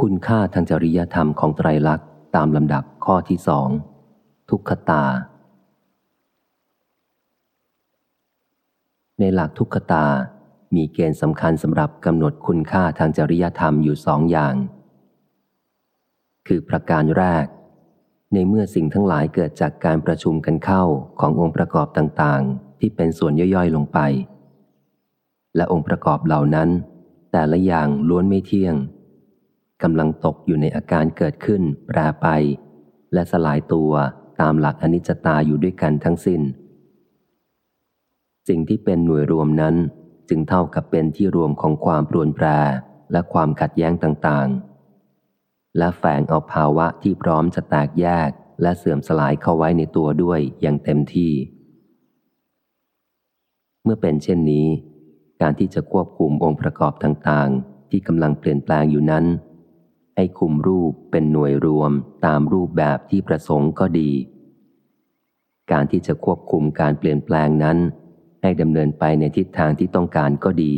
คุณค่าทางจริยธรรมของไตรลักษณ์ตามลำดับข้อที่สองทุกขตา ในหลักทุกขตา มีเกณฑ์สำคัญสำหรับกำหนดคุณค่าทางจริยธรรมอยู่สองอย่าง คือประการแรก ในเมื่อสิ่งทั้งหลายเกิดจากการประชุมกันเข้าขององค์ประกอบต่างๆ ที่เป็นส่วนย่อยๆลงไป และองค์ประกอบเหล่านั้น แต่ละอย่างล้วนไม่เที่ยง กำลังตกอยู่ในอาการเกิดขึ้น แปรไป และสลายตัวตามหลักอนิจจตาอยู่ด้วยกันทั้งสิน้น สิ่งที่เป็นหน่วยรวมนั้นจึงเท่ากับเป็นที่รวมของความปรวนแปรและความขัดแย้งต่างๆ และแฝงเอาภาวะที่พร้อมจะแตกแยกและเสื่อมสลายเข้าไว้ในตัวด้วยอย่างเต็มที่ เมื่อเป็นเช่นนี้ การที่จะควบคุมองค์ประกอบต่างๆ ที่กำลังเปลี่ยนแปลงอยู่นั้น ให้คุมรูปเป็นหน่วยรวมตามรูปแบบที่ประสงค์ก็ดี การที่จะควบคุมการเปลี่ยนแปลงนั้น ให้ดำเนินไปในทิศทางที่ต้องการก็ดี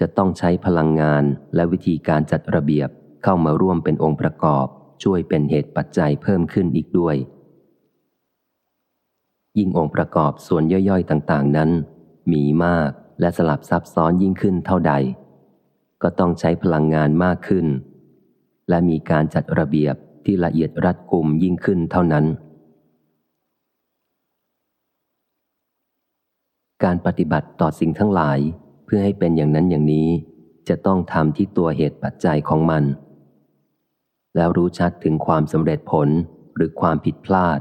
จะต้องใช้พลังงานและวิธีการจัดระเบียบเข้ามาร่วมเป็นองค์ประกอบ ช่วยเป็นเหตุปัจจัยเพิ่มขึ้นอีกด้วย ยิ่งองค์ประกอบส่วนย่อยๆ ต่างๆ นั้น มีมากและสลับซับซ้อนยิ่งขึ้นเท่าใด ก็ต้องใช้พลังงานมากขึ้น และมีการจัดระเบียบที่ละเอียดรัดกุมยิ่งขึ้นเท่านั้น การปฏิบัติต่อสิ่งทั้งหลายเพื่อให้เป็นอย่างนั้นอย่างนี้ จะต้องทำที่ตัวเหตุปัจจัยของมัน แล้วรู้ชัดถึงความสำเร็จผลหรือความผิดพลาด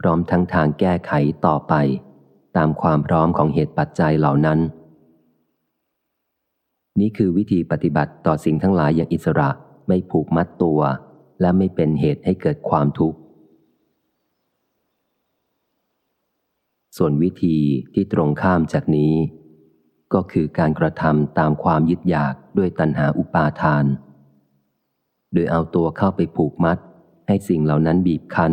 พร้อมทั้งทางแก้ไขต่อไป ตามความพร้อมของเหตุปัจจัยเหล่านั้น นี่คือวิธีปฏิบัติต่อสิ่งทั้งหลายอย่างอิสระ ไม่ผูกมัดตัว และไม่เป็นเหตุให้เกิดความทุกข์ ส่วนวิธีที่ตรงข้ามจากนี้ ก็คือการกระทำตามความยึดอยากด้วยตัณหาอุปาทาน โดยเอาตัวเข้าไปผูกมัด ให้สิ่งเหล่านั้นบีบคั้น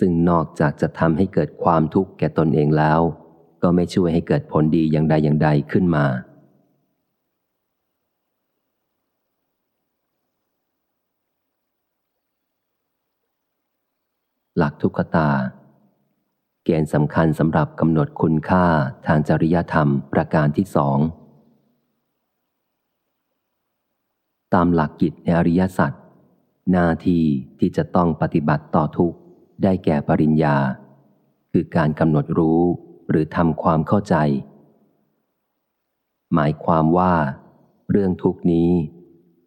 ซึ่งนอกจากจะทำให้เกิดความทุกข์แก่ตนเองแล้ว ก็ไม่ช่วยให้เกิดผลดีอย่างใดอย่างใดขึ้นมา หลักทุกขตา เกณฑ์สำคัญสำหรับกำหนดคุณค่าทางจริยธรรมประการที่สองตามหลักกิจในอริยสัจหน้าที่ที่จะต้องปฏิบัติต่อทุกได้แก่ปริญญา คือการกำหนดรู้หรือทำความเข้าใจ หมายความว่า เรื่องทุกนี้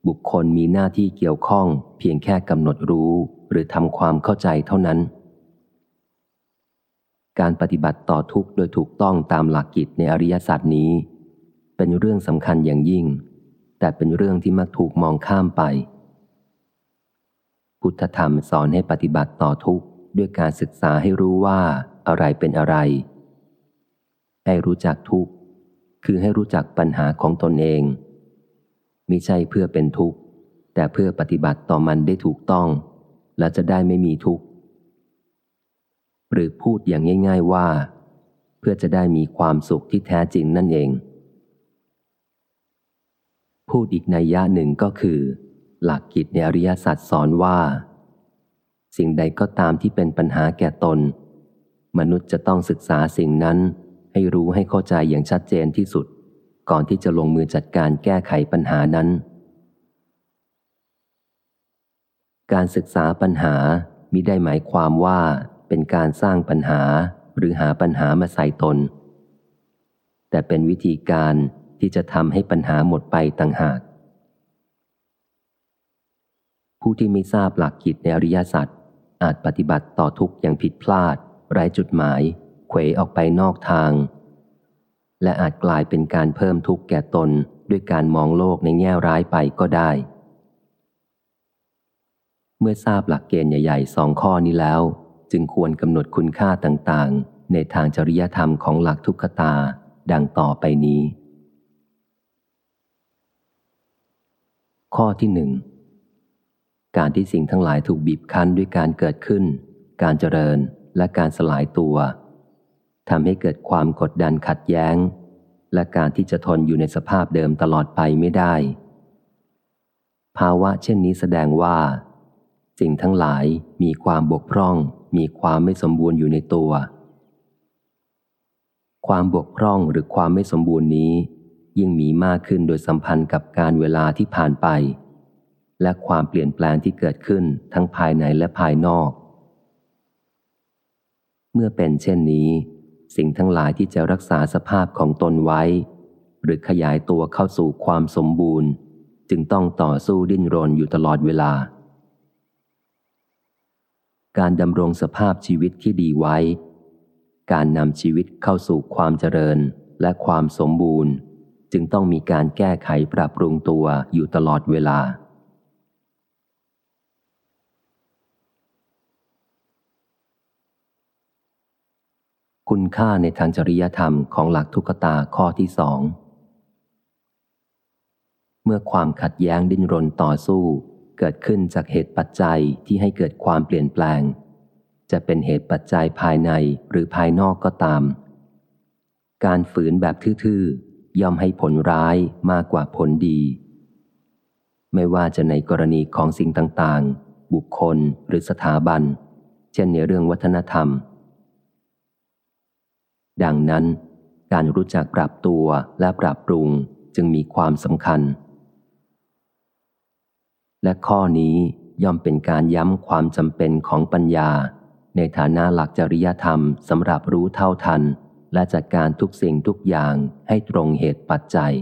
บุคคลมีหน้าที่เกี่ยวข้อง เพียงแค่กำหนดรู้หรือทำความเข้าใจเท่านั้น การปฏิบัติต่อทุกข์โดยถูกต้องตามหลักกิจในอริยศาสตร์นี้ เป็นเรื่องสำคัญอย่างยิ่ง แต่เป็นเรื่องที่มักถูกมองข้ามไป พุทธธรรมสอนให้ปฏิบัติต่อทุกข์ด้วยการศึกษาให้รู้ว่าอะไรเป็นอะไร ให้รู้จักทุกข์คือให้รู้จักปัญหาของตนเอง มิใช่เพื่อเป็นทุกข์ แต่เพื่อปฏิบัติต่อมันได้ถูกต้อง และจะได้ไม่มีทุกข์ หรือพูดอย่างง่าย ๆว่า เพื่อจะได้มีความสุขที่แท้จริงนั่นเอง พูดอีกในยะหนึ่งก็คือ หลักกิจในอริยสัจสอนว่า สิ่งใดก็ตามที่เป็นปัญหาแก่ตน มนุษย์จะต้องศึกษาสิ่งนั้นให้รู้ให้เข้าใจอย่างชัดเจนที่สุด ก่อนที่จะลงมือจัดการแก้ไขปัญหานั้น การศึกษาปัญหามิได้หมายความว่าเป็นการสร้างปัญหาหรือหาปัญหามาใส่ตน แต่เป็นวิธีการที่จะทำให้ปัญหาหมดไปต่างหาก ผู้ที่ไม่ทราบหลักกิจในอริยสัจอาจปฏิบัติต่อทุกอย่างผิดพลาด ไร้จุดหมาย เขวออกไปนอกทาง และอาจกลายเป็นการเพิ่มทุกข์แก่ตนด้วยการมองโลกในแง่ร้ายไปก็ได้ เมื่อทราบหลักเกณฑ์ใหญ่ๆสองข้อนี้แล้ว จึงควรกำหนดคุณค่าต่างๆ ในทางจริยธรรมของหลักทุกขตาดังต่อไปนี้ ข้อที่หนึ่งการที่สิ่งทั้งหลายถูกบีบคั้นด้วยการเกิดขึ้น การเจริญและการสลายตัว ทำให้เกิดความกดดันขัดแย้ง และการที่จะทนอยู่ในสภาพเดิมตลอดไปไม่ได้ ภาวะเช่นนี้แสดงว่า สิ่งทั้งหลายมีความบกพร่อง มีความไม่สมบูรณ์อยู่ในตัว ความบกพร่องหรือความไม่สมบูรณ์นี้ ยิ่งมีมากขึ้นโดยสัมพันธ์กับการเวลาที่ผ่านไป และความเปลี่ยนแปลงที่เกิดขึ้นทั้งภายในและภายนอก เมื่อเป็นเช่นนี้ สิ่งทั้งหลายที่จะรักษาสภาพของตนไว้ หรือขยายตัวเข้าสู่ความสมบูรณ์ จึงต้องต่อสู้ดิ้นรนอยู่ตลอดเวลา การดำรงสภาพชีวิตที่ดีไว้ การนำชีวิตเข้าสู่ความเจริญและความสมบูรณ์ จึงต้องมีการแก้ไขปรับปรุงตัวอยู่ตลอดเวลา คุณค่าในทางจริยธรรมของหลักทุกตาข้อที่สอง เมื่อความขัดแย้งดิ้นรนต่อสู้ เกิดขึ้นจากเหตุปัจจัยที่ให้เกิดความเปลี่ยนแปลง จะเป็นเหตุปัจจัยภายในหรือภายนอกก็ตาม การฝืนแบบทื่อๆ ย่อมให้ผลร้ายมากกว่าผลดี ไม่ว่าจะในกรณีของสิ่งต่างๆ บุคคลหรือสถาบัน เช่นในเรื่องวัฒนธรรม ดังนั้น การรู้จักปรับตัวและปรับปรุงจึงมีความสำคัญ และข้อนี้ย่อมเป็นการย้ำความจำเป็นของปัญญา ในฐานะหลักจริยธรรมสำหรับรู้เท่าทัน และจัดการทุกสิ่งทุกอย่างให้ตรงเหตุปัจจัย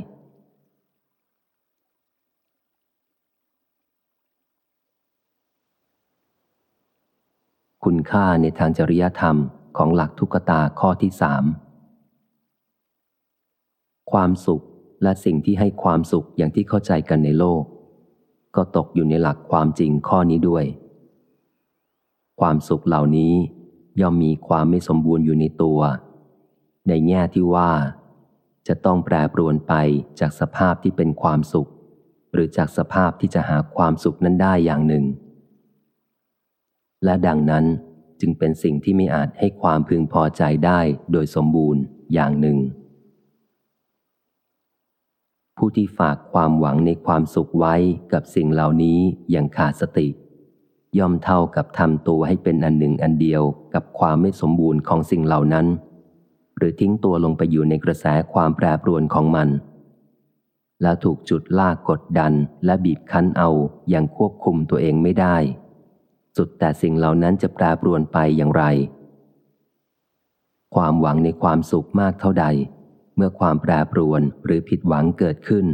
คุณค่าในทางจริยธรรม ของหลักทุกตาข้อที่สามความสุขและสิ่งที่ให้ความสุขอย่างที่เข้าใจกันในโลก ก็ตกอยู่ในหลักความจริงข้อนี้ด้วย ความสุขเหล่านี้ย่อมมีความไม่สมบูรณ์อยู่ในตัว ในแง่ที่ว่า จะต้องแปรปรวนไปจากสภาพที่เป็นความสุข หรือจากสภาพที่จะหาความสุขนั้นได้อย่างหนึ่ง และดังนั้น จึงเป็นสิ่งที่ไม่อาจให้ความพึงพอใจได้โดยสมบูรณ์อย่างหนึ่ง ผู้ที่ฝากความหวังในความสุขไว้กับสิ่งเหล่านี้อย่างขาดสติ ย่อมเท่ากับทำตัวให้เป็นอันหนึ่งอันเดียวกับความไม่สมบูรณ์ของสิ่งเหล่านั้น หรือทิ้งตัวลงไปอยู่ในกระแสความแปรปรวนของมัน แล้วถูกจุดลากกดดันและบีบคั้นเอาอย่างควบคุมตัวเองไม่ได้ สุดแต่สิ่งเหล่านั้นจะแปรปรวนไปอย่างไร ความหวังในความสุขมากเท่าใด เมื่อความแปรปรวนหรือผิดหวังเกิดขึ้น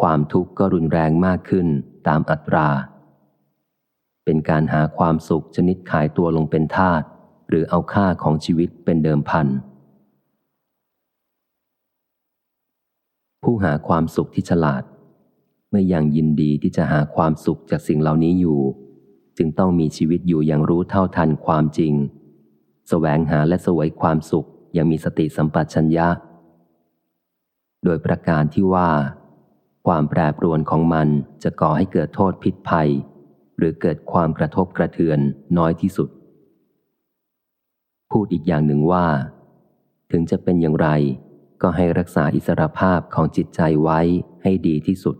ความทุกข์ก็รุนแรงมากขึ้นตามอัตรา เป็นการหาความสุขชนิดขายตัวลงเป็นทาสหรือเอาค่าของชีวิตเป็นเดิมพัน ผู้หาความสุขที่ฉลาดเมื่อยังยินดีที่จะหาความสุขจากสิ่งเหล่านี้อยู่ จึงต้องมีชีวิตอยู่อย่างรู้เท่าทันความจริงแสวงหาและสวยความสุขอย่างมีสติสัมปชัญญะ โดยประการที่ว่า ความแปรปรวนของมันจะก่อให้เกิดโทษพิษภัย หรือเกิดความกระทบกระเทือนน้อยที่สุด พูดอีกอย่างหนึ่งว่า ถึงจะเป็นอย่างไร ก็ให้รักษาอิสรภาพของจิตใจไว้ให้ดีที่สุด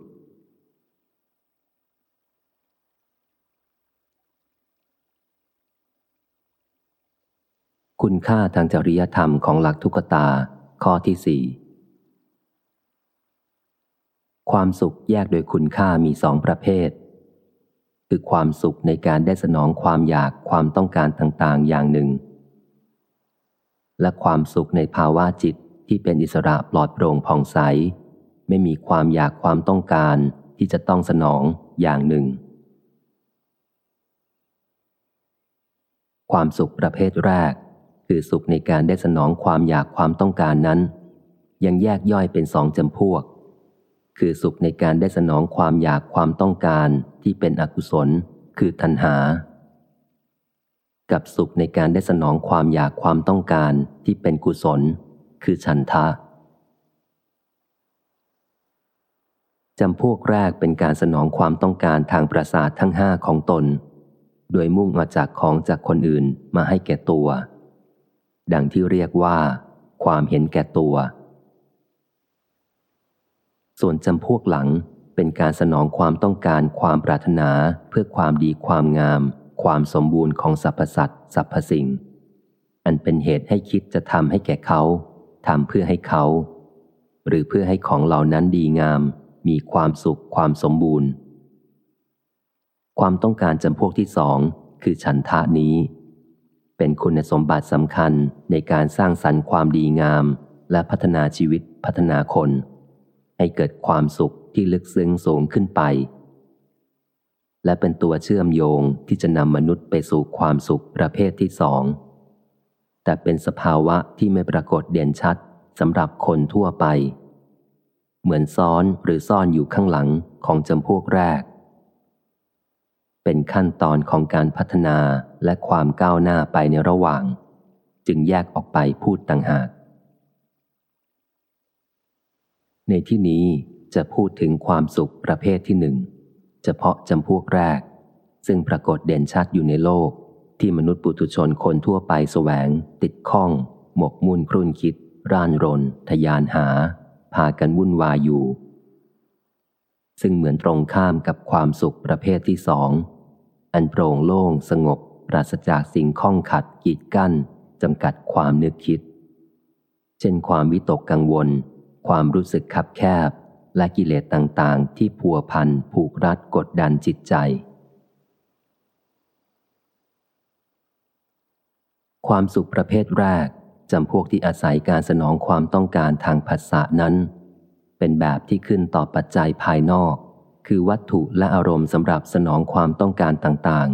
คุณค่าทางจริยธรรมของหลักทุกตา ข้อที่สี่ความสุขแยกโดยคุณค่ามีสองประเภท คือความสุขในการได้สนองความอยากความต้องการต่างๆ อย่างหนึ่ง และความสุขในภาวะจิตที่เป็นอิสระปลอดโปร่งผ่องใส ไม่มีความอยากความต้องการที่จะต้องสนองอย่างหนึ่ง ความสุขประเภทแรก คือสุขในการได้สนองความอยากความต้องการนั้น ยังแยกย่อยเป็นสองจำพวก คือสุขในการได้สนองความอยากความต้องการที่เป็นอกุศล คือตัณหา กับสุขในการได้สนองความอยากความต้องการที่เป็นกุศล คือฉันทะจำพวกแรกเป็นการสนองความต้องการทางประสาททั้งห้าของตน โดยมุ่งมาจากของจากคนอื่นมาให้แก่ตัว ดังที่เรียกว่า ความเห็นแก่ตัว ส่วนจำพวกหลังเป็นการสนองความต้องการความปรารถนาเพื่อความดีความงาม ความสมบูรณ์ของสรรพสัตว์สรรพสิ่ง อันเป็นเหตุให้คิดจะทำให้แก่เขาทำเพื่อให้เขา หรือเพื่อให้ของเหล่านั้นดีงาม มีความสุขความสมบูรณ์ ความต้องการจำพวกที่สองคือฉันทะนี้ เป็นคุณสมบัติสำคัญในการสร้างสรรค์ความดีงาม และพัฒนาชีวิตพัฒนาคน ให้เกิดความสุขที่ลึกซึ้งสูงขึ้นไป และเป็นตัวเชื่อมโยงที่จะนำมนุษย์ไปสู่ความสุขประเภทที่สอง แต่เป็นสภาวะที่ไม่ปรากฏเด่นชัดสำหรับคนทั่วไป เหมือนซ้อนหรือซ่อนอยู่ข้างหลังของจำพวกแรก เป็นขั้นตอนของการพัฒนาและความก้าวหน้าไปในระหว่าง จึงแยกออกไปพูดต่างหาก ในที่นี้จะพูดถึงความสุขประเภทที่หนึ่งเฉพาะจำพวกแรก ซึ่งปรากฏเด่นชัดอยู่ในโลกที่มนุษย์ปุถุชนคนทั่วไปแสวง ติดข้อง หมกมุ่นครุ่นคิด ร่านรน ทยานหา พากันวุ่นวายอยู่ ซึ่งเหมือนตรงข้ามกับความสุขประเภทที่สอง อันโปร่งโล่งสงบ ปราศจากสิ่งข้องขัดกีดกั้นจำกัดความนึกคิด เช่นความวิตกกังวล ความรู้สึกขับแคบ และกิเลสต่างๆ ที่พัวพันผูกรัดกดดันจิตใจ ความสุขประเภทแรกจำพวกที่อาศัยการสนองความต้องการทางภาษานั้น เป็นแบบที่ขึ้นต่อปัจจัยภายนอก คือวัตถุและอารมณ์สำหรับสนองความต้องการต่าง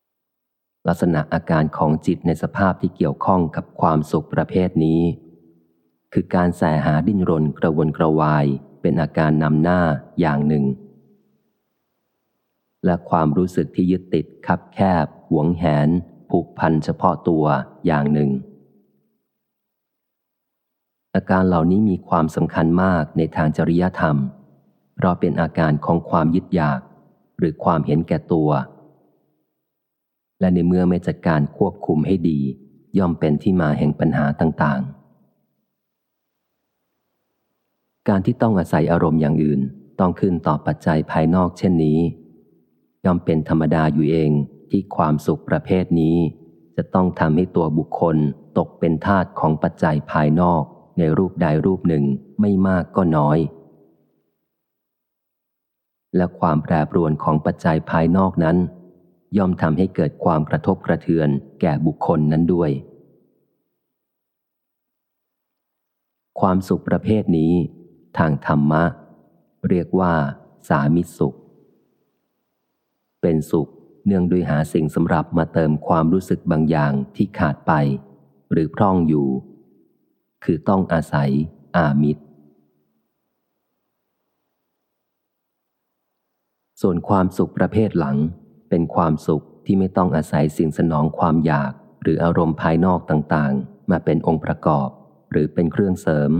ๆ ลักษณะอาการของจิตในสภาพที่เกี่ยวข้องกับความสุขประเภทนี้ คือการแสหาดิ้นรนกระวนกระวายเป็นอาการนำหน้าอย่างหนึ่ง และความรู้สึกที่ยึดติดคับแคบ หวงแหน ผูกพันเฉพาะตัวอย่างหนึ่ง อาการเหล่านี้มีความสำคัญมากในทางจริยธรรม เพราะเป็นอาการของความยึดอยาก หรือความเห็นแก่ตัว และในเมื่อไม่จัดการควบคุมให้ดี ย่อมเป็นที่มาแห่งปัญหาต่างๆ การที่ต้องอาศัยอารมณ์อย่างอื่น ต้องขึ้นต่อปัจจัยภายนอกเช่นนี้ ย่อมเป็นธรรมดาอยู่เองที่ความสุขประเภทนี้ จะต้องทำให้ตัวบุคคลตกเป็นทาสของปัจจัยภายนอก ในรูปใดรูปหนึ่งไม่มากก็น้อย และความแปรปรวนของปัจจัยภายนอกนั้น ย่อมทำให้เกิดความกระทบกระเทือนแก่บุคคลนั้นด้วย ความสุขประเภทนี้ ทางธรรมะ เรียกว่า สามิสุข เป็นสุขเนื่องด้วยหาสิ่งสำหรับมาเติมความรู้สึกบางอย่างที่ขาดไป หรือพร่องอยู่ คือต้องอาศัยอามิตร ส่วนความสุขประเภทหลัง เป็นความสุขที่ไม่ต้องอาศัยสิ่งสนองความอยาก หรืออารมณ์ภายนอกต่างๆ มาเป็นองค์ประกอบ หรือเป็นเครื่องเสริม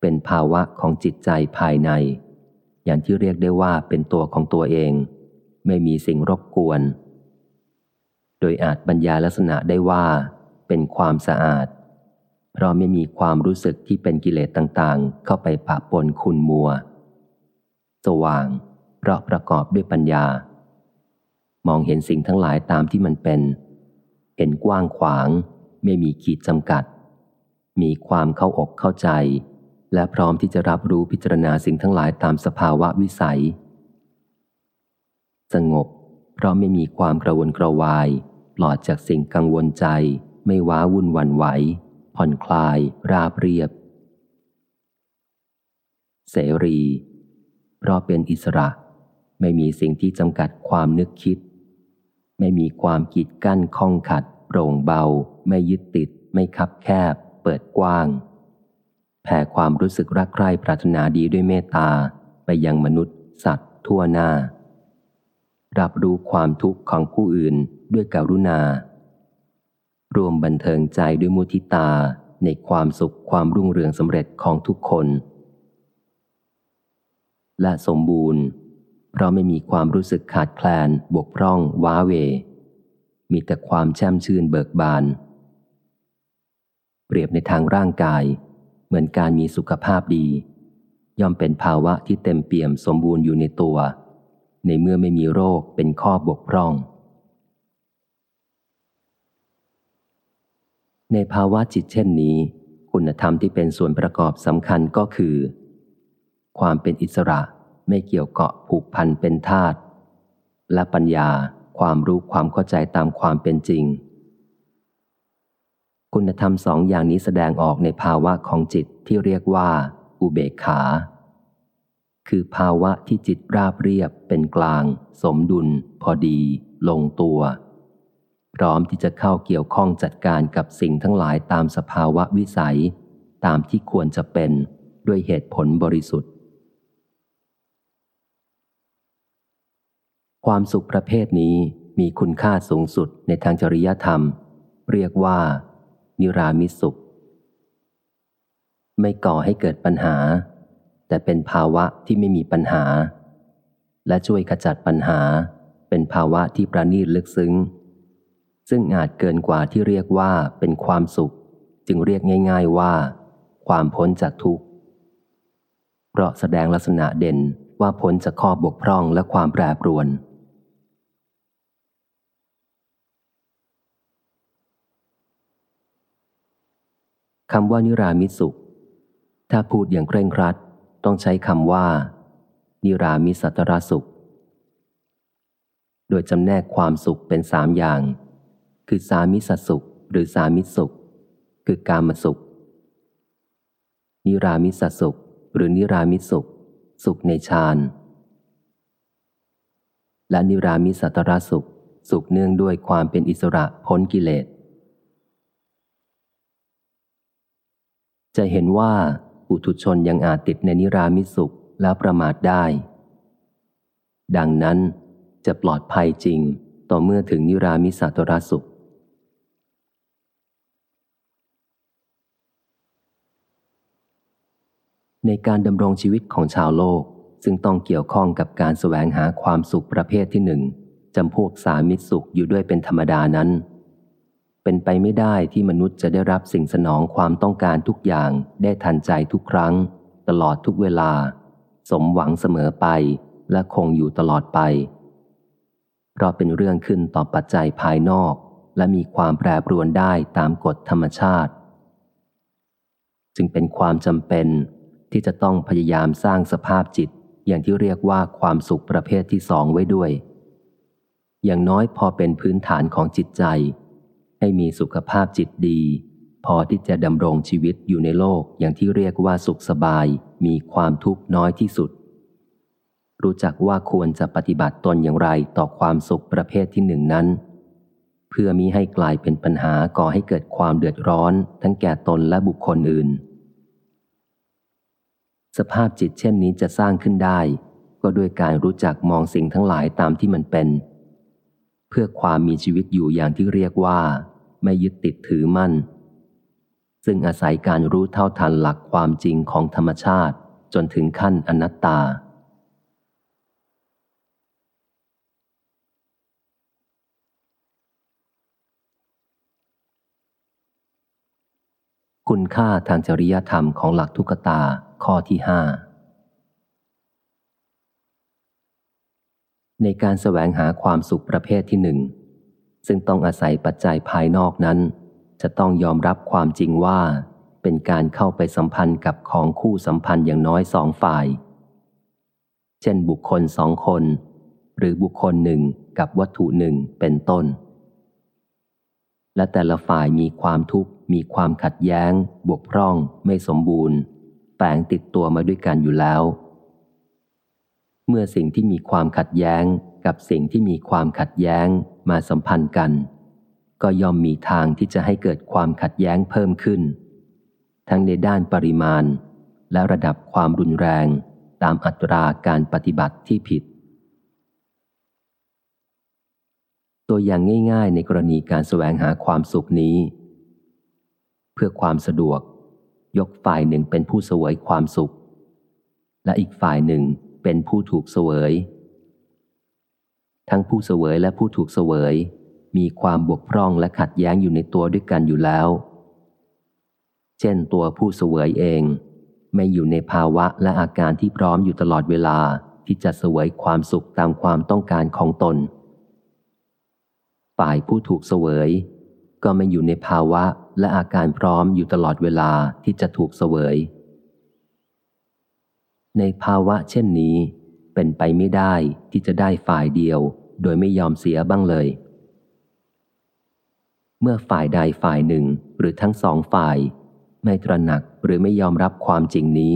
เป็นภาวะของจิตใจภายใน อย่างที่เรียกได้ว่าเป็นตัวของตัวเอง ไม่มีสิ่งรบกวน โดยอาจบรรยายลักษณะได้ว่า เป็นความสะอาด เพราะไม่มีความรู้สึกที่เป็นกิเลสต่างๆ เข้าไปปะปนคุณมัว สว่าง เพราะประกอบด้วยปัญญา มองเห็นสิ่งทั้งหลายตามที่มันเป็น เห็นกว้างขวาง ไม่มีขีดจำกัด มีความเข้าอกเข้าใจ และพร้อมที่จะรับรู้พิจารณาสิ่งทั้งหลายตามสภาวะวิสัย สงบ เพราะไม่มีความกระวนกระวายปลอดจากสิ่งกังวลใจ ไม่ว้าวุ่นวันไหว ผ่อนคลาย ราบเรียบ เสรี เพราะเป็นอิสระ ไม่มีสิ่งที่จำกัดความนึกคิด ไม่มีความกีดกั้นข้องขัด โปร่งเบา ไม่ยึดติด ไม่คับแคบ เปิดกว้าง แผ่ความรู้สึกรักใคร่ปรารถนาดีด้วยเมตตาไปยังมนุษย์ สัตว์ ทั่วหน้า รับรู้ความทุกข์ของผู้อื่นด้วยกรุณา รวมบันเทิงใจด้วยมุทิตาในความสุขความรุ่งเรืองสำเร็จของทุกคน และสมบูรณ์ เพราะไม่มีความรู้สึกขาดแคลน บกพร่อง ว้าเว มีแต่ความแช่มชื่นเบิกบาน เปรียบในทางร่างกาย เหมือนการมีสุขภาพดี ย่อมเป็นภาวะที่เต็มเปี่ยมสมบูรณ์อยู่ในตัว ในเมื่อไม่มีโรคเป็นข้อบกพร่อง ในภาวะจิตเช่นนี้ คุณธรรมที่เป็นส่วนประกอบสำคัญก็คือ ความเป็นอิสระไม่เกี่ยวเกาะผูกพันเป็นธาตุและปัญญาความรู้ความเข้าใจตามความเป็นจริง คุณธรรมสองอย่างนี้แสดงออกในภาวะของจิตที่เรียกว่า อุเบกขา คือภาวะที่จิตราบเรียบเป็นกลาง สมดุล พอดี ลงตัว พร้อมที่จะเข้าเกี่ยวข้องจัดการกับสิ่งทั้งหลายตามสภาวะวิสัย ตามที่ควรจะเป็นด้วยเหตุผลบริสุทธิ์ ความสุขประเภทนี้มีคุณค่าสูงสุดในทางจริยธรรม เรียกว่า นิรามิสุข ไม่ก่อให้เกิดปัญหา แต่เป็นภาวะที่ไม่มีปัญหา และช่วยขจัดปัญหา เป็นภาวะที่ประณีตลึกซึ้ง ซึ่งอาจเกินกว่าที่เรียกว่าเป็นความสุข จึงเรียกง่าย ๆว่า ความพ้นจากทุกข์ เพราะแสดงลักษณะเด่นว่าพ้นจากข้อบกพร่องและความแปรปรวน คำว่านิรามิสุข ถ้าพูดอย่างเคร่งครัด ต้องใช้คำว่า นิรามิสัตรสุข โดยจำแนกความสุขเป็นสามอย่าง คือสามิสสุขหรือสามิสุข คือกามสุข นิรามิสสุข หรือนิรามิสุข สุขในฌานและนิรามิสัตรสุข สุขเนื่องด้วยความเป็นอิสระพ้นกิเลส จะเห็นว่าอุทุชนยังอาจติดในนิรามิสุขแล้วประมาทได้ ดังนั้นจะปลอดภัยจริงต่อเมื่อถึงนิรามิสัตรสุข ในการดำรงชีวิตของชาวโลก ซึ่งต้องเกี่ยวข้องกับการแสวงหาความสุขประเภทที่หนึ่งจำพวกสามิตสุขอยู่ด้วยเป็นธรรมดานั้น เป็นไปไม่ได้ที่มนุษย์จะได้รับสิ่งสนองความต้องการทุกอย่างได้ทันใจทุกครั้ง ตลอดทุกเวลา สมหวังเสมอไปและคงอยู่ตลอดไป เพราะเป็นเรื่องขึ้นต่อปัจจัยภายนอก และมีความแปรปรวนได้ตามกฎธรรมชาติ จึงเป็นความจำเป็น ที่จะต้องพยายามสร้างสภาพจิต อย่างที่เรียกว่าความสุขประเภทที่สองไว้ด้วย อย่างน้อยพอเป็นพื้นฐานของจิตใจ ให้มีสุขภาพจิตดี พอที่จะดำรงชีวิตอยู่ในโลกอย่างที่เรียกว่าสุขสบาย มีความทุกข์น้อยที่สุด รู้จักว่าควรจะปฏิบัติตนอย่างไรต่อความสุขประเภทที่หนึ่งนั้นเพื่อมีให้กลายเป็นปัญหาก่อให้เกิดความเดือดร้อนทั้งแก่ตนและบุคคลอื่น สภาพจิตเช่นนี้จะสร้างขึ้นได้ ก็ด้วยการรู้จักมองสิ่งทั้งหลายตามที่มันเป็น เพื่อความมีชีวิตอยู่อย่างที่เรียกว่า ไม่ยึดติดถือมั่น ซึ่งอาศัยการรู้เท่าทันหลักความจริงของธรรมชาติจนถึงขั้นอนัตตา คุณค่าทางจริยธรรมของหลักทุกตา ข้อที่ห้าในการแสวงหาความสุขประเภทที่หนึ่ง ซึ่งต้องอาศัยปัจจัยภายนอกนั้น จะต้องยอมรับความจริงว่า เป็นการเข้าไปสัมพันธ์กับของคู่สัมพันธ์อย่างน้อยสองฝ่าย เช่นบุคคลสองคน หรือบุคคลหนึ่งกับวัตถุหนึ่งเป็นต้น และแต่ละฝ่ายมีความทุกข์ มีความขัดแย้งบวกพร่อง ไม่สมบูรณ์ แฝงติดตัวมาด้วยกันอยู่แล้ว เมื่อสิ่งที่มีความขัดแย้งกับสิ่งที่มีความขัดแย้งมาสัมพันธ์กัน ก็ย่อมมีทางที่จะให้เกิดความขัดแย้งเพิ่มขึ้น ทั้งในด้านปริมาณ และระดับความรุนแรงตามอัตราการปฏิบัติที่ผิด ตัวอย่างง่าย ๆ ในกรณีการแสวงหาความสุขนี้ เพื่อความสะดวก ยกฝ่ายหนึ่งเป็นผู้เสวยความสุข และอีกฝ่ายหนึ่งเป็นผู้ถูกเสวย ทั้งผู้เสวยและผู้ถูกเสวย มีความบกพร่องและขัดแย้งอยู่ในตัวด้วยกันอยู่แล้ว เช่นตัวผู้เสวยเอง ไม่อยู่ในภาวะและอาการที่พร้อมอยู่ตลอดเวลาที่จะเสวยความสุขตามความต้องการของตน ฝ่ายผู้ถูกเสวย ก็ไม่อยู่ในภาวะและอาการพร้อมอยู่ตลอดเวลาที่จะถูกเสวย ในภาวะเช่นนี้ เป็นไปไม่ได้ที่จะได้ฝ่ายเดียว โดยไม่ยอมเสียบ้างเลย เมื่อฝ่ายใดฝ่ายหนึ่งหรือทั้งสองฝ่าย ไม่ตระหนักหรือไม่ยอมรับความจริงนี้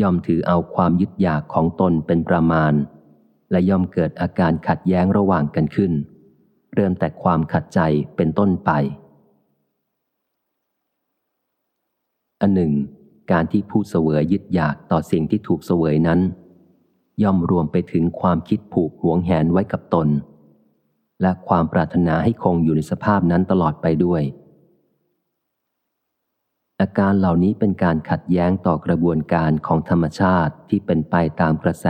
ยอมถือเอาความยึดอยากของตนเป็นประมาณ และยอมเกิดอาการขัดแย้งระหว่างกันขึ้น เริ่มแต่ความขัดใจเป็นต้นไป อันหนึ่ง การที่ผู้เสวยยึดอยากต่อสิ่งที่ถูกเสวยนั้น ย่อมรวมไปถึงความคิดผูกหวงแหนไว้กับตน และความปรารถนาให้คงอยู่ในสภาพนั้นตลอดไปด้วย อาการเหล่านี้เป็นการขัดแย้งต่อกระบวนการของธรรมชาติที่เป็นไปตามกระแส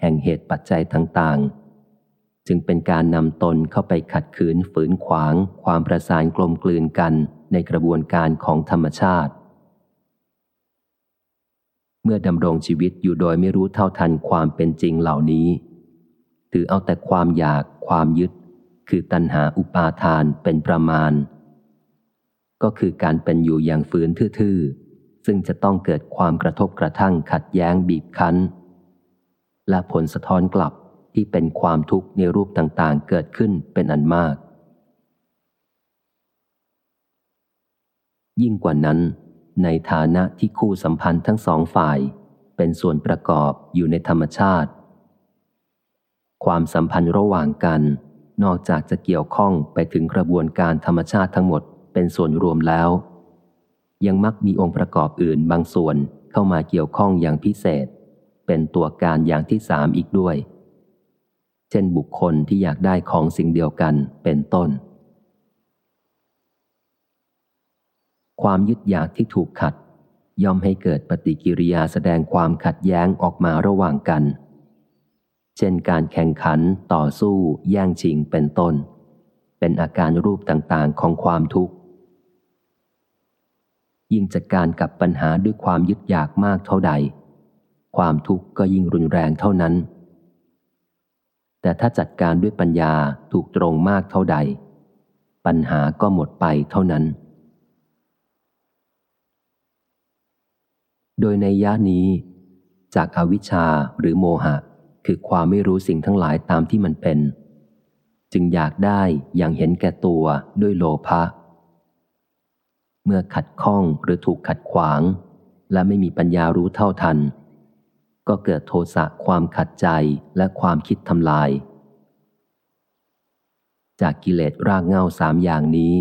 แห่งเหตุปัจจัยต่างๆ จึงเป็นการนำตนเข้าไปขัดขืนฝืนขวาง ความประสานกลมกลืนกันในกระบวนการของธรรมชาติ เมื่อดำรงชีวิตอยู่โดยไม่รู้เท่าทันความเป็นจริงเหล่านี้ ถือเอาแต่ความอยากความยึด คือตัณหาอุปาทานเป็นประมาณ ก็คือการเป็นอยู่อย่างฝืนทื่อๆ ซึ่งจะต้องเกิดความกระทบกระทั่งขัดแย้งบีบคั้น และผลสะท้อนกลับ ที่เป็นความทุกข์ในรูปต่างๆ เกิดขึ้นเป็นอันมาก ยิ่งกว่านั้น ในฐานะที่คู่สัมพันธ์ทั้งสองฝ่าย เป็นส่วนประกอบอยู่ในธรรมชาติ ความสัมพันธ์ระหว่างกัน นอกจากจะเกี่ยวข้องไปถึงกระบวนการธรรมชาติทั้งหมดเป็นส่วนรวมแล้ว ยังมักมีองค์ประกอบอื่นบางส่วนเข้ามาเกี่ยวข้องอย่างพิเศษ เป็นตัวการอย่างที่สามอีกด้วย เช่นบุคคลที่อยากได้ของสิ่งเดียวกันเป็นต้น ความยึดอยากที่ถูกขัด ย่อมให้เกิดปฏิกิริยาแสดงความขัดแย้งออกมาระหว่างกัน เช่นการแข่งขันต่อสู้ แย่งชิงเป็นต้น เป็นอาการรูปต่างๆของความทุกข์ ยิ่งจัดการกับปัญหาด้วยความยึดอยากมากเท่าใด ความทุกข์ก็ยิ่งรุนแรงเท่านั้น แต่ถ้าจัดการด้วยปัญญาถูกตรงมากเท่าใด ปัญหาก็หมดไปเท่านั้น โดยในย่านี้ จากอาวิชชาหรือโมหะ คือความไม่รู้สิ่งทั้งหลายตามที่มันเป็น จึงอยากได้อย่างเห็นแก่ตัวด้วยโลภะเมื่อขัดข้องหรือถูกขัดขวาง และไม่มีปัญญารู้เท่าทัน ก็เกิดโทสะความขัดใจและความคิดทำลาย จากกิเลสรากเงาสามอย่างนี้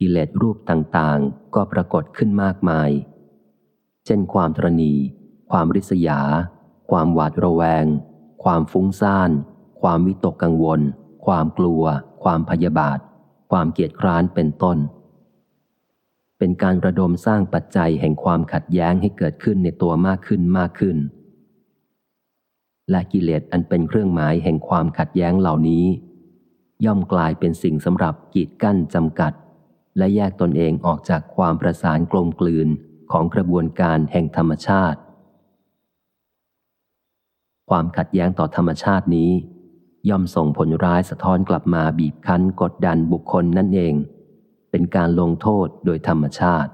กิเลสรูปต่างๆ ก็ปรากฏขึ้นมากมาย เช่นความตรณีความริษยา ความหวาดระแวง ความฟุ้งซ่าน ความวิตกกังวล ความกลัว ความพยาบาท ความเกียจคร้านเป็นต้น เป็นการระดมสร้างปัจจัยแห่งความขัดแย้งให้เกิดขึ้นในตัวมากขึ้นมากขึ้น และกิเลสอันเป็นเครื่องหมายแห่งความขัดแย้งเหล่านี้ ย่อมกลายเป็นสิ่งสำหรับกีดกั้นจำกัด และแยกตนเองออกจากความประสานกลมกลืนของกระบวนการแห่งธรรมชาติ ความขัดแย้งต่อธรรมชาตินี้ ย่อมส่งผลร้ายสะท้อนกลับมาบีบคั้นกดดันบุคคลนั่นเอง เป็นการลงโทษโดยธรรมชาติ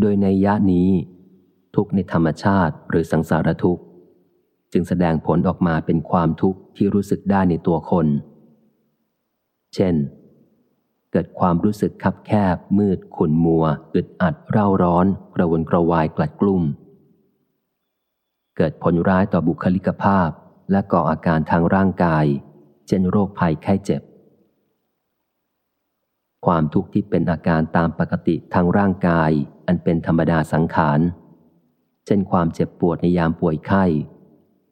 โดยในยะนี้ ทุกในธรรมชาติหรือสังสารทุกข์ จึงแสดงผลออกมาเป็นความทุกข์ที่รู้สึกได้ในตัวคน เช่น เกิดความรู้สึกคับแคบ มืด ขุ่นมัว อึดอัดเร่าร้อนกระวนกระวายกลัดกลุ่ม เกิดผลร้ายต่อบุคลิกภาพและก่ออาการทางร่างกาย เช่นโรคภัยไข้เจ็บ ความทุกข์ที่เป็นอาการตามปกติทางร่างกาย อันเป็นธรรมดาสังขาร เช่นความเจ็บปวดในยามป่วยไข้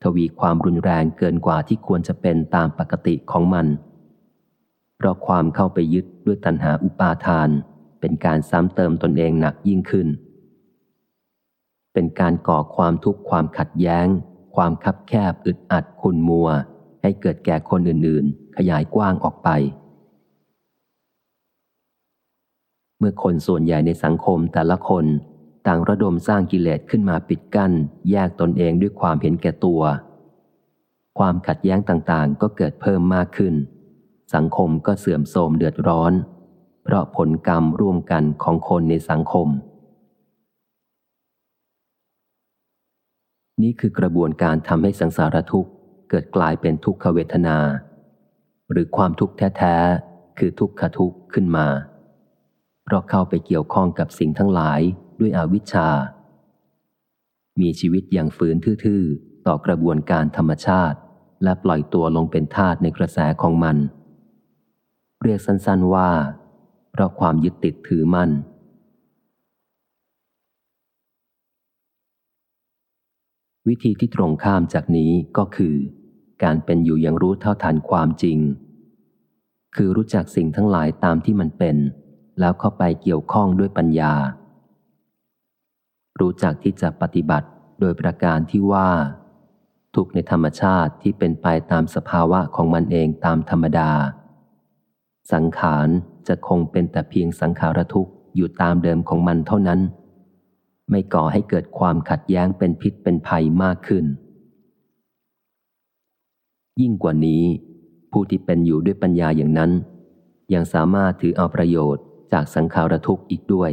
ทวีความรุนแรงเกินกว่าที่ควรจะเป็นตามปกติของมัน เพราะความเข้าไปยึดด้วยตัณหาอุปาทาน เป็นการซ้ำเติมตนเองหนักยิ่งขึ้น เป็นการก่อความทุกข์ความขัดแย้ง ความคับแคบอึดอัดขุ่นมัว ให้เกิดแก่คนอื่นๆ ขยายกว้างออกไป เมื่อคนส่วนใหญ่ในสังคมแต่ละคน ต่างระดมสร้างกิเลสขึ้นมาปิดกั้น แยกตนเองด้วยความเห็นแก่ตัว ความขัดแย้งต่างๆ ก็เกิดเพิ่มมากขึ้น สังคมก็เสื่อมโทรมเดือดร้อน เพราะผลกรรมร่วมกันของคนในสังคม นี่คือกระบวนการทำให้สังสารทุกข์เกิดกลายเป็นทุกขเวทนา หรือความทุกข์แท้ ๆ คือทุกขทุกข์ขึ้นมา เพราะเข้าไปเกี่ยวข้องกับสิ่งทั้งหลายด้วยอวิชชา มีชีวิตอย่างฝืนทื่อๆ ต่อกระบวนการธรรมชาติ และปล่อยตัวลงเป็นทาสในกระแสของมัน เรียกสั้นๆว่า เพราะความยึดติดถือมั่นวิธีที่ตรงข้ามจากนี้ก็คือ การเป็นอยู่อย่างรู้เท่าทันความจริง คือรู้จักสิ่งทั้งหลายตามที่มันเป็น แล้วเข้าไปเกี่ยวข้องด้วยปัญญา รู้จักที่จะปฏิบัติโดยประการที่ว่า ทุกในธรรมชาติที่เป็นไปตามสภาวะของมันเองตามธรรมดา สังขารจะคงเป็นแต่เพียงสังขารทุกข์อยู่ตามเดิมของมันเท่านั้น ไม่ก่อให้เกิดความขัดแย้งเป็นพิษเป็นภัยมากขึ้น ยิ่งกว่านี้ ผู้ที่เป็นอยู่ด้วยปัญญาอย่างนั้น ยังสามารถถือเอาประโยชน์ จากสังขารทุกข์อีกด้วย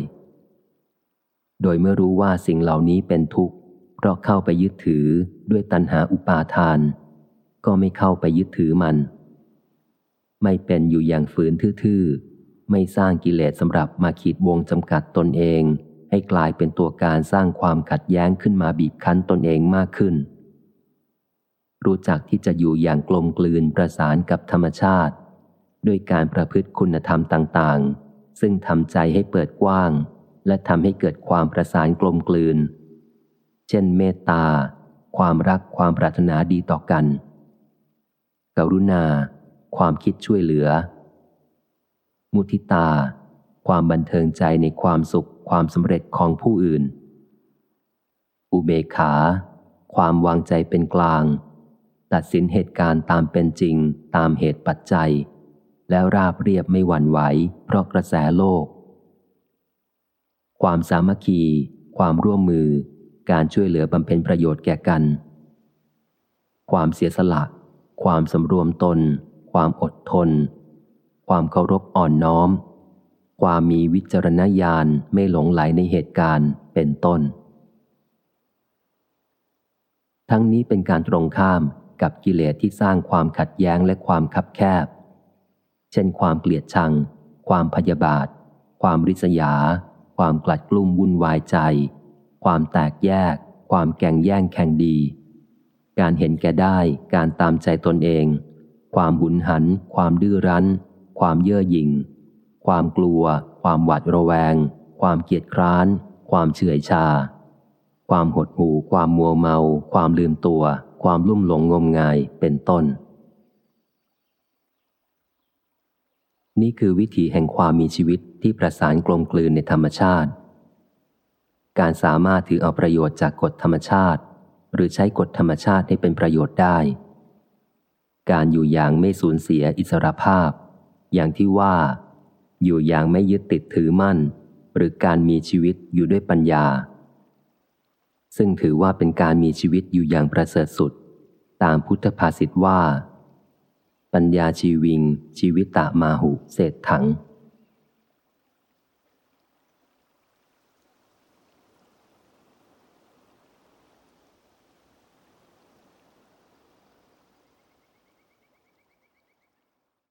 โดยเมื่อรู้ว่าสิ่งเหล่านี้เป็นทุกข์เพราะเข้าไปยึดถือด้วยตัณหาอุปาทาน ก็ไม่เข้าไปยึดถือมัน ไม่เป็นอยู่อย่างฝืนทื่อๆ ไม่สร้างกิเลสสำหรับมาขีดวงจำกัดตนเอง ให้กลายเป็นตัวการสร้างความขัดแย้งขึ้นมาบีบคั้นตนเองมากขึ้น รู้จักที่จะอยู่อย่างกลมกลืนประสานกับธรรมชาติ ด้วยการประพฤติคุณธรรมต่างๆ ซึ่งทำใจให้เปิดกว้าง และทำให้เกิดความประสานกลมกลืน เช่นเมตตา ความรักความปรารถนาดีต่อกัน กรุณา ความคิดช่วยเหลือ มุทิตา ความบันเทิงใจในความสุขความสำเร็จของผู้อื่น อุเบกขา ความวางใจเป็นกลาง ตัดสินเหตุการณ์ตามเป็นจริงตามเหตุปัจจัย แล้วราบเรียบไม่หวั่นไหวเพราะกระแสโลก ความสามัคคี ความร่วมมือ การช่วยเหลือบำเพ็ญประโยชน์แก่กัน ความเสียสละ ความสำรวมตน ความอดทน ความเคารพอ่อนน้อม ความมีวิจารณญาณไม่หลงไหลในเหตุการณ์เป็นต้น ทั้งนี้เป็นการตรงข้ามกับกิเลสที่สร้างความขัดแย้งและความคับแคบ เช่นความเกลียดชัง ความพยาบาท ความริษยา ความกลัดกลุ้มวุ่นวายใจ ความแตกแยก ความแก่งแย่งแข่งดี การเห็นแก่ได้ การตามใจตนเอง ความหุนหัน ความดื้อรั้น ความเย่อหยิ่ง ความกลัว ความหวาดระแวง ความเกียจคร้าน ความเฉื่อยชา ความหดหู่ ความมัวเมา ความลืมตัว ความลุ่มหลงงมงาย เป็นต้น นี่คือวิถีแห่งความมีชีวิตที่ประสานกลมกลืนในธรรมชาติ การสามารถถือเอาประโยชน์จากกฎธรรมชาติ หรือใช้กฎธรรมชาติให้เป็นประโยชน์ได้ การอยู่อย่างไม่สูญเสียอิสรภาพ อย่างที่ว่า อยู่อย่างไม่ยึดติดถือมั่น หรือการมีชีวิตอยู่ด้วยปัญญา ซึ่งถือว่าเป็นการมีชีวิตอยู่อย่างประเสริฐสุด ตามพุทธภาษิตว่า ปัญญาชีวิง ชีวิตตามาหุ เศษถัง